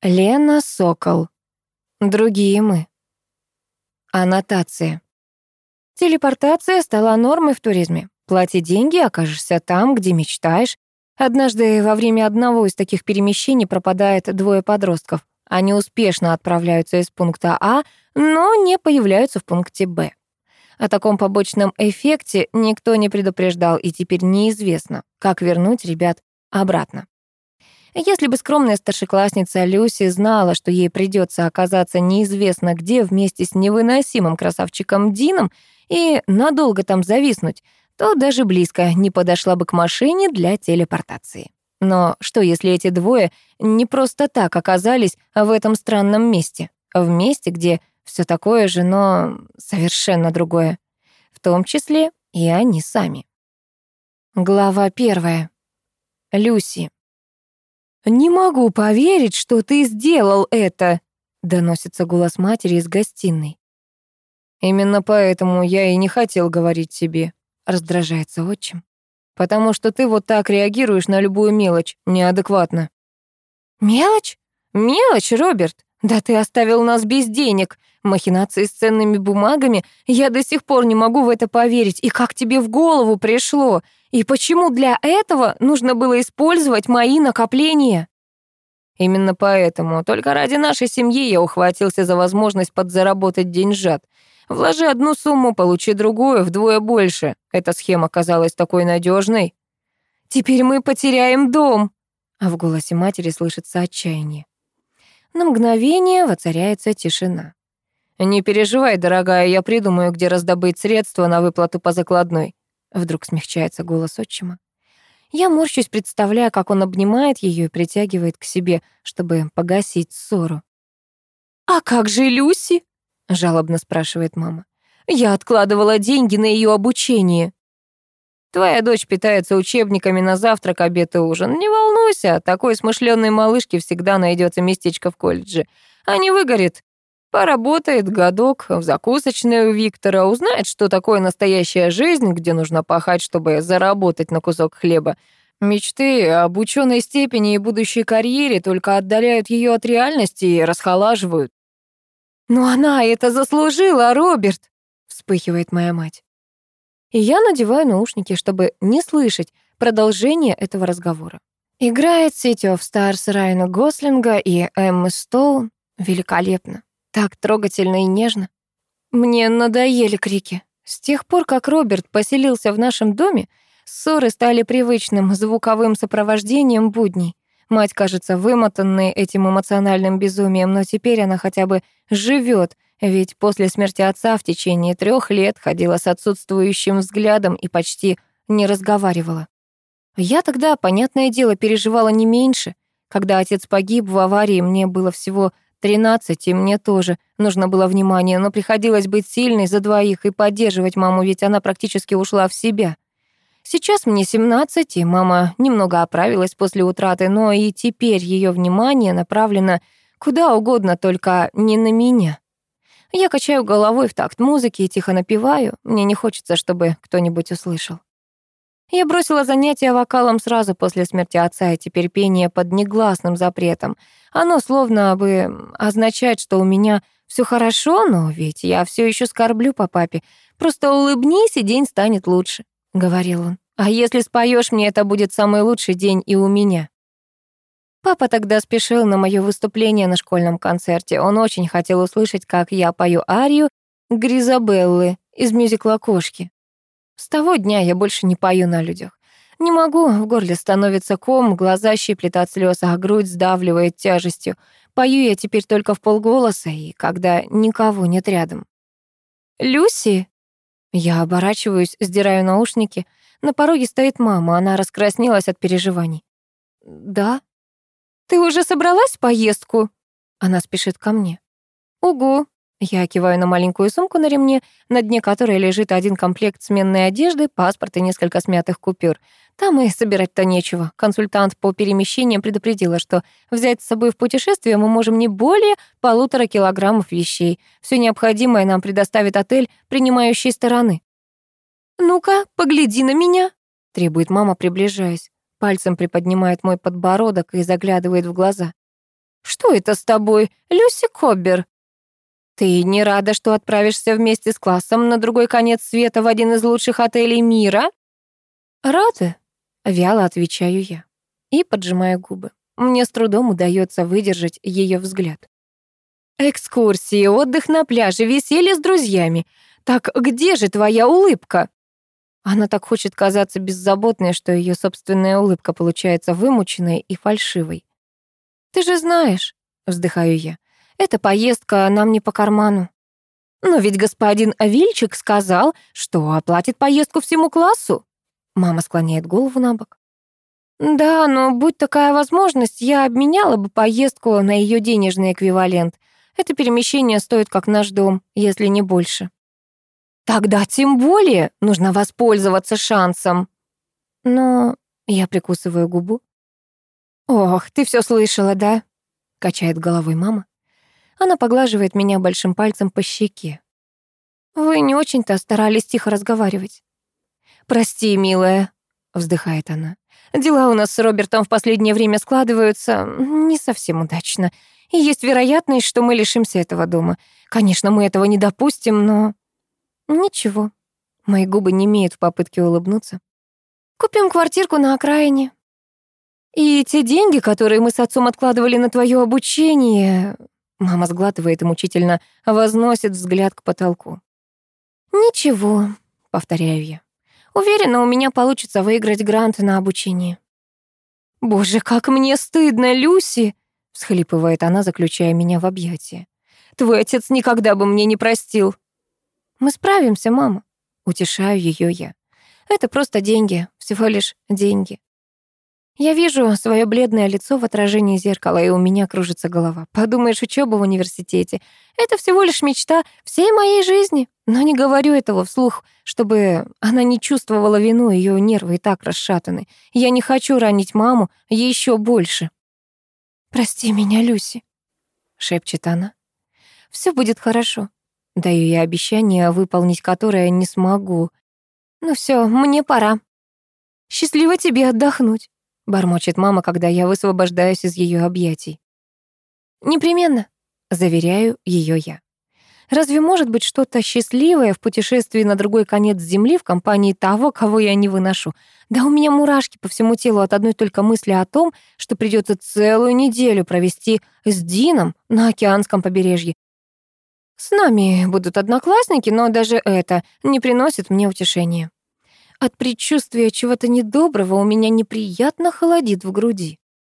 Лена Сокол. Другие мы. Аннотация. Телепортация стала нормой в туризме. Плати деньги, окажешься там, где мечтаешь. Однажды во время одного из таких перемещений пропадает двое подростков. Они успешно отправляются из пункта А, но не появляются в пункте Б. О таком побочном эффекте никто не предупреждал, и теперь неизвестно, как вернуть ребят обратно. Если бы скромная старшеклассница Люси знала, что ей придется оказаться неизвестно где вместе с невыносимым красавчиком Дином и надолго там зависнуть, то даже близко не подошла бы к машине для телепортации. Но что, если эти двое не просто так оказались в этом странном месте? В месте, где все такое же, но совершенно другое. В том числе и они сами. Глава первая. Люси. «Не могу поверить, что ты сделал это», — доносится голос матери из гостиной. «Именно поэтому я и не хотел говорить тебе», — раздражается отчим. «Потому что ты вот так реагируешь на любую мелочь, неадекватно». «Мелочь? Мелочь, Роберт? Да ты оставил нас без денег. Махинации с ценными бумагами. Я до сих пор не могу в это поверить. И как тебе в голову пришло? И почему для этого нужно было использовать мои накопления? Именно поэтому, только ради нашей семьи я ухватился за возможность подзаработать деньжат. Вложи одну сумму, получи другую, вдвое больше. Эта схема казалась такой надежной. Теперь мы потеряем дом. А в голосе матери слышится отчаяние. На мгновение воцаряется тишина. «Не переживай, дорогая, я придумаю, где раздобыть средства на выплату по закладной. Вдруг смягчается голос отчима. Я морщусь, представляя, как он обнимает ее и притягивает к себе, чтобы погасить ссору. «А как же Люси?» — жалобно спрашивает мама. «Я откладывала деньги на ее обучение». «Твоя дочь питается учебниками на завтрак, обед и ужин. Не волнуйся, такой смышленной малышке всегда найдется местечко в колледже. А не выгорит, Поработает годок в закусочной у Виктора, узнает, что такое настоящая жизнь, где нужно пахать, чтобы заработать на кусок хлеба. Мечты об ученой степени и будущей карьере только отдаляют ее от реальности и расхолаживают. «Но она это заслужила, Роберт!» — вспыхивает моя мать. И я надеваю наушники, чтобы не слышать продолжение этого разговора. Играет City of Stars Райана Гослинга и Эммы Стоун. Великолепно. Так трогательно и нежно. Мне надоели крики. С тех пор, как Роберт поселился в нашем доме, ссоры стали привычным звуковым сопровождением будней. Мать кажется вымотанной этим эмоциональным безумием, но теперь она хотя бы живет, ведь после смерти отца в течение трех лет ходила с отсутствующим взглядом и почти не разговаривала. Я тогда, понятное дело, переживала не меньше. Когда отец погиб в аварии, мне было всего Тринадцать, и мне тоже нужно было внимание, но приходилось быть сильной за двоих и поддерживать маму, ведь она практически ушла в себя. Сейчас мне семнадцать, и мама немного оправилась после утраты, но и теперь ее внимание направлено куда угодно, только не на меня. Я качаю головой в такт музыки и тихо напеваю. Мне не хочется, чтобы кто-нибудь услышал. Я бросила занятия вокалом сразу после смерти отца, и теперь пение под негласным запретом. Оно словно бы означает, что у меня все хорошо, но ведь я все еще скорблю по папе. Просто улыбнись, и день станет лучше, — говорил он. А если споешь мне, это будет самый лучший день и у меня. Папа тогда спешил на мое выступление на школьном концерте. Он очень хотел услышать, как я пою арию Гризабеллы из мюзикла «Кошки». С того дня я больше не пою на людях. Не могу, в горле становится ком, глаза щиплет от слез, а грудь сдавливает тяжестью. Пою я теперь только в полголоса и когда никого нет рядом. «Люси?» Я оборачиваюсь, сдираю наушники. На пороге стоит мама, она раскраснелась от переживаний. «Да?» «Ты уже собралась в поездку?» Она спешит ко мне. «Угу», я киваю на маленькую сумку на ремне, на дне которой лежит один комплект сменной одежды, паспорт и несколько смятых купюр. Там и собирать-то нечего. Консультант по перемещениям предупредила, что взять с собой в путешествие мы можем не более полутора килограммов вещей. Все необходимое нам предоставит отель принимающей стороны. «Ну-ка, погляди на меня», — требует мама, приближаясь. Пальцем приподнимает мой подбородок и заглядывает в глаза. Что это с тобой, Люси Коббер? Ты не рада, что отправишься вместе с классом на другой конец света в один из лучших отелей мира? Рада, вяло отвечаю я и поджимаю губы. Мне с трудом удается выдержать ее взгляд. Экскурсии, отдых на пляже, веселье с друзьями. Так где же твоя улыбка? Она так хочет казаться беззаботной, что ее собственная улыбка получается вымученной и фальшивой. «Ты же знаешь», — вздыхаю я, — «эта поездка нам не по карману». «Но ведь господин Авильчик сказал, что оплатит поездку всему классу». Мама склоняет голову на бок. «Да, но будь такая возможность, я обменяла бы поездку на ее денежный эквивалент. Это перемещение стоит как наш дом, если не больше». «Тогда тем более нужно воспользоваться шансом». Но я прикусываю губу. «Ох, ты все слышала, да?» — качает головой мама. Она поглаживает меня большим пальцем по щеке. «Вы не очень-то старались тихо разговаривать». «Прости, милая», — вздыхает она. «Дела у нас с Робертом в последнее время складываются не совсем удачно, и есть вероятность, что мы лишимся этого дома. Конечно, мы этого не допустим, но...» «Ничего». Мои губы не имеют в попытке улыбнуться. «Купим квартирку на окраине, и те деньги, которые мы с отцом откладывали на твое обучение...» Мама сглатывает и мучительно возносит взгляд к потолку. «Ничего», — повторяю я. «Уверена, у меня получится выиграть грант на обучение». «Боже, как мне стыдно, Люси!» — всхлипывает она, заключая меня в объятия. «Твой отец никогда бы мне не простил». «Мы справимся, мама», — утешаю ее я. «Это просто деньги, всего лишь деньги». Я вижу свое бледное лицо в отражении зеркала, и у меня кружится голова. Подумаешь, учеба в университете. Это всего лишь мечта всей моей жизни. Но не говорю этого вслух, чтобы она не чувствовала вину, ее нервы и так расшатаны. Я не хочу ранить маму еще больше. «Прости меня, Люси», — шепчет она. Все будет хорошо». Даю я обещание, выполнить которое не смогу. «Ну все, мне пора. Счастливо тебе отдохнуть» бормочет мама, когда я высвобождаюсь из ее объятий. Непременно, заверяю ее я. Разве может быть что-то счастливое в путешествии на другой конец земли в компании того, кого я не выношу? Да у меня мурашки по всему телу от одной только мысли о том, что придется целую неделю провести с Дином на океанском побережье. С нами будут одноклассники, но даже это не приносит мне утешения. От предчувствия чего-то недоброго у меня неприятно холодит в груди.